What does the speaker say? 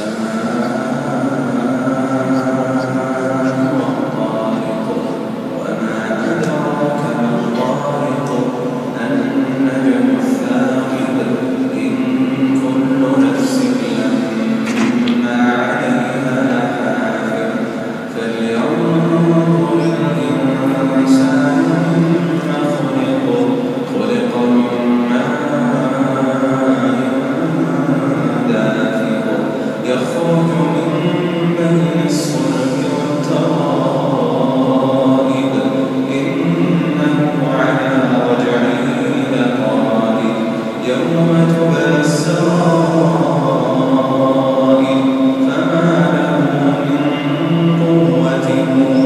Amen. Amen.